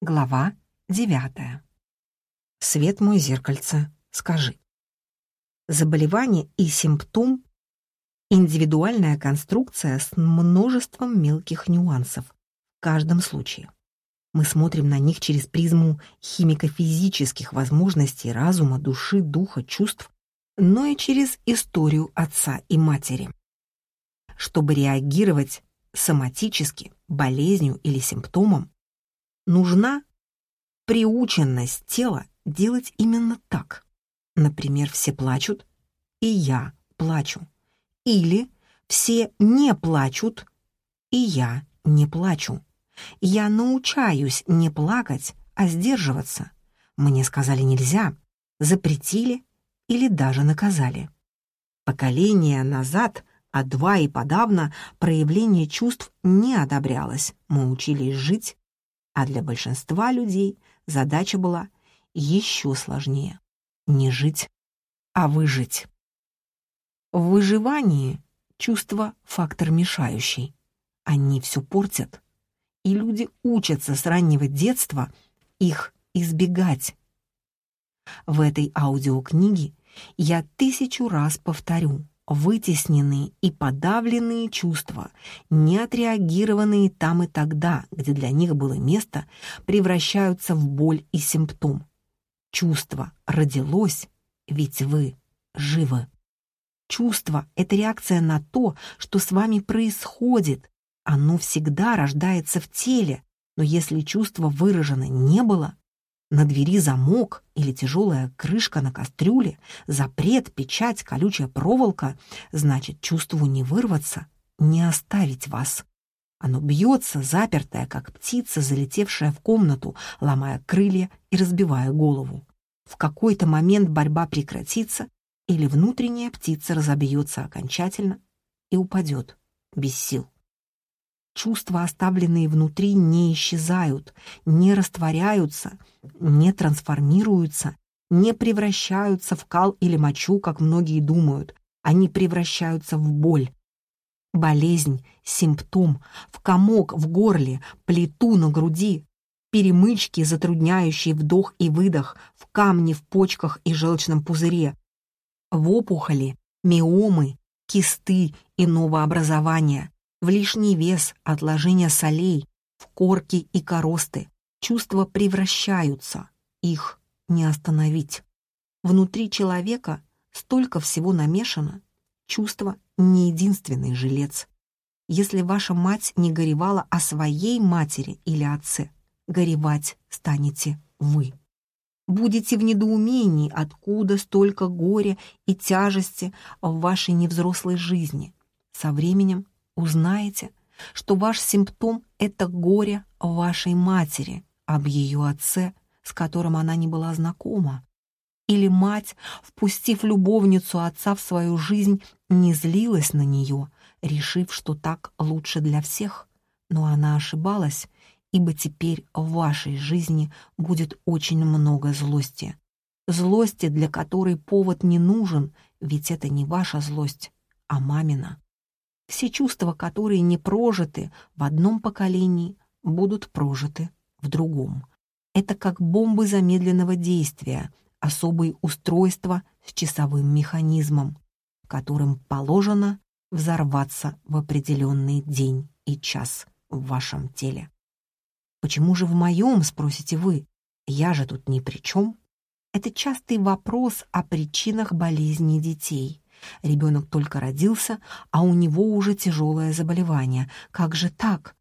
Глава девятая. Свет мой зеркальце, скажи. Заболевание и симптом — индивидуальная конструкция с множеством мелких нюансов в каждом случае. Мы смотрим на них через призму химико-физических возможностей разума, души, духа, чувств, но и через историю отца и матери. Чтобы реагировать соматически, болезнью или симптомом, нужна приученность тела делать именно так. Например, все плачут, и я плачу. Или все не плачут, и я не плачу. Я научаюсь не плакать, а сдерживаться. Мне сказали нельзя, запретили или даже наказали. Поколения назад, а два и подавно, проявление чувств не одобрялось. Мы учились жить, а для большинства людей задача была еще сложнее. Не жить, а выжить. В выживании чувство — фактор мешающий. Они все портят, и люди учатся с раннего детства их избегать. В этой аудиокниге я тысячу раз повторю, вытесненные и подавленные чувства, не отреагированные там и тогда, где для них было место, превращаются в боль и симптом. Чувство родилось, ведь вы живы. Чувство — это реакция на то, что с вами происходит. Оно всегда рождается в теле, но если чувство выражено не было, на двери замок или тяжелая крышка на кастрюле, запрет, печать, колючая проволока, значит, чувству не вырваться, не оставить вас. Оно бьется, запертое, как птица, залетевшая в комнату, ломая крылья и разбивая голову. В какой-то момент борьба прекратится, или внутренняя птица разобьется окончательно и упадет без сил. Чувства, оставленные внутри, не исчезают, не растворяются, не трансформируются, не превращаются в кал или мочу, как многие думают. Они превращаются в боль. Болезнь, симптом, в комок в горле, плиту на груди, перемычки, затрудняющие вдох и выдох, в камни в почках и желчном пузыре, в опухоли, миомы, кисты и новообразования, в лишний вес, отложение солей, в корки и коросты. Чувства превращаются, их не остановить. Внутри человека столько всего намешано, чувство не единственный жилец. Если ваша мать не горевала о своей матери или отце, горевать станете вы. Будете в недоумении, откуда столько горя и тяжести в вашей невзрослой жизни. Со временем узнаете, что ваш симптом — это горе вашей матери об ее отце, с которым она не была знакома. Или мать, впустив любовницу отца в свою жизнь, не злилась на нее, решив, что так лучше для всех. Но она ошибалась, ибо теперь в вашей жизни будет очень много злости. Злости, для которой повод не нужен, ведь это не ваша злость, а мамина. Все чувства, которые не прожиты в одном поколении, будут прожиты в другом. Это как бомбы замедленного действия, особые устройства с часовым механизмом, которым положено взорваться в определенный день и час в вашем теле. «Почему же в моем?» — спросите вы. «Я же тут ни при чем». Это частый вопрос о причинах болезни детей. Ребенок только родился, а у него уже тяжелое заболевание. Как же так?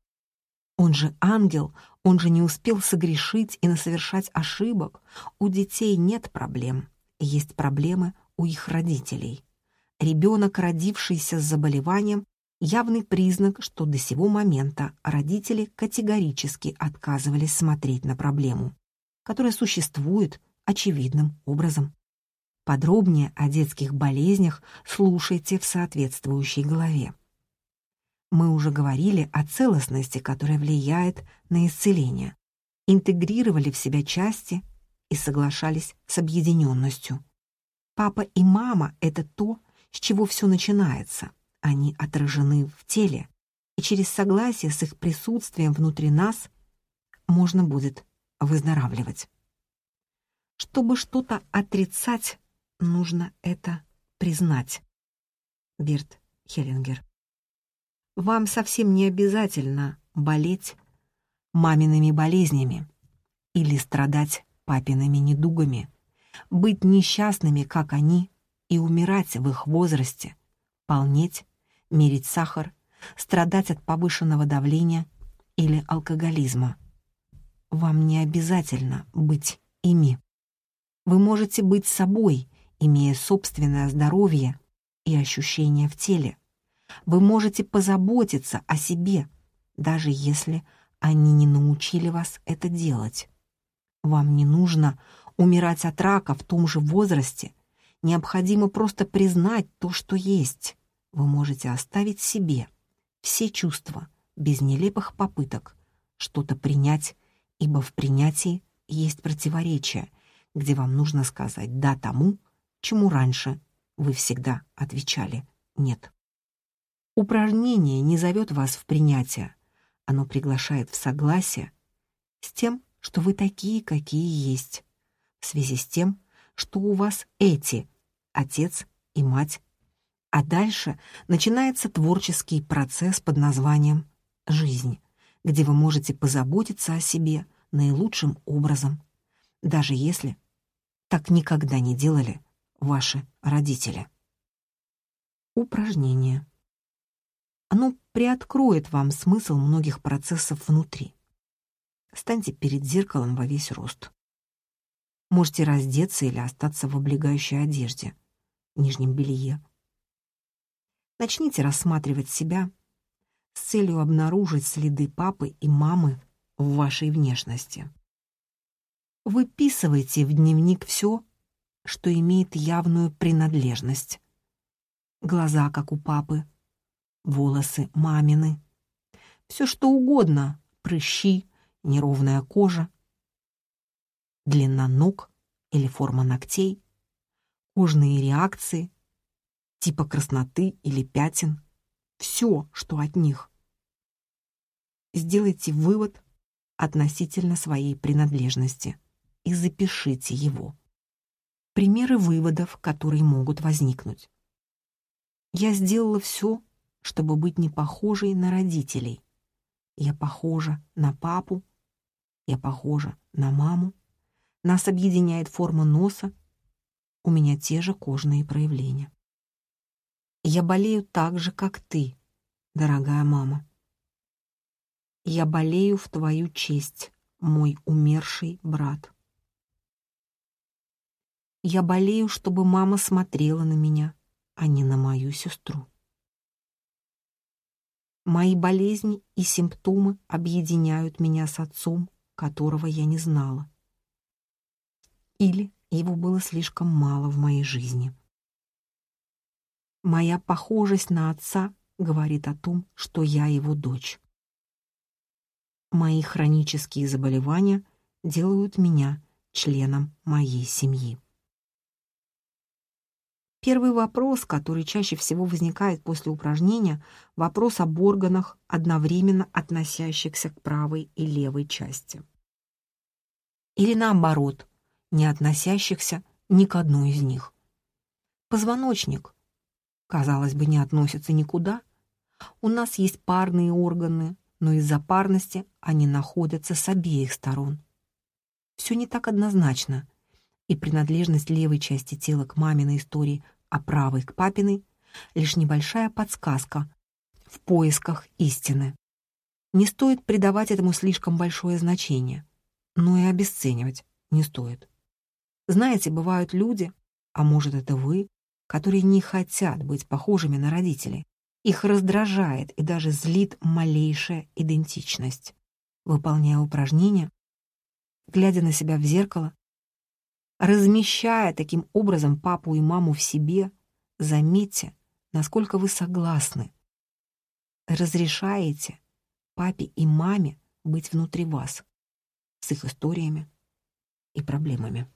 Он же ангел, он же не успел согрешить и насовершать ошибок. У детей нет проблем, есть проблемы у их родителей. Ребенок, родившийся с заболеванием, явный признак, что до сего момента родители категорически отказывались смотреть на проблему, которая существует очевидным образом. Подробнее о детских болезнях слушайте в соответствующей главе. Мы уже говорили о целостности, которая влияет на исцеление, интегрировали в себя части и соглашались с объединенностью. Папа и мама — это то, с чего все начинается. Они отражены в теле, и через согласие с их присутствием внутри нас можно будет выздоравливать. Чтобы что-то отрицать, нужно это признать. Бирт Хеллингер. Вам совсем не обязательно болеть мамиными болезнями или страдать папиными недугами, быть несчастными, как они, и умирать в их возрасте, полнеть, мерить сахар, страдать от повышенного давления или алкоголизма. Вам не обязательно быть ими. Вы можете быть собой, имея собственное здоровье и ощущения в теле. Вы можете позаботиться о себе, даже если они не научили вас это делать. Вам не нужно умирать от рака в том же возрасте. Необходимо просто признать то, что есть. Вы можете оставить себе все чувства, без нелепых попыток что-то принять, ибо в принятии есть противоречие, где вам нужно сказать «да» тому, чему раньше вы всегда отвечали «нет». Упражнение не зовет вас в принятие, оно приглашает в согласие с тем, что вы такие, какие есть, в связи с тем, что у вас эти — отец и мать. А дальше начинается творческий процесс под названием «жизнь», где вы можете позаботиться о себе наилучшим образом, даже если так никогда не делали ваши родители. Упражнение. Оно приоткроет вам смысл многих процессов внутри. Станьте перед зеркалом во весь рост. Можете раздеться или остаться в облегающей одежде, нижнем белье. Начните рассматривать себя с целью обнаружить следы папы и мамы в вашей внешности. Выписывайте в дневник все, что имеет явную принадлежность. Глаза, как у папы, волосы мамины. Все что угодно, прыщи, неровная кожа, длина ног или форма ногтей, кожные реакции, типа красноты или пятен, все, что от них. Сделайте вывод относительно своей принадлежности и запишите его. Примеры выводов, которые могут возникнуть. Я сделала все, чтобы быть не похожей на родителей. Я похожа на папу, я похожа на маму. Нас объединяет форма носа. У меня те же кожные проявления. Я болею так же, как ты, дорогая мама. Я болею в твою честь, мой умерший брат. Я болею, чтобы мама смотрела на меня, а не на мою сестру. Мои болезни и симптомы объединяют меня с отцом, которого я не знала. Или его было слишком мало в моей жизни. Моя похожесть на отца говорит о том, что я его дочь. Мои хронические заболевания делают меня членом моей семьи. Первый вопрос, который чаще всего возникает после упражнения, вопрос об органах, одновременно относящихся к правой и левой части. Или наоборот, не относящихся ни к одной из них. Позвоночник, казалось бы, не относится никуда. У нас есть парные органы, но из-за парности они находятся с обеих сторон. Все не так однозначно, и принадлежность левой части тела к маминой истории а правой к папиной — лишь небольшая подсказка в поисках истины. Не стоит придавать этому слишком большое значение, но и обесценивать не стоит. Знаете, бывают люди, а может это вы, которые не хотят быть похожими на родителей. Их раздражает и даже злит малейшая идентичность. Выполняя упражнения, глядя на себя в зеркало, размещая таким образом папу и маму в себе, заметьте, насколько вы согласны. Разрешаете папе и маме быть внутри вас с их историями и проблемами.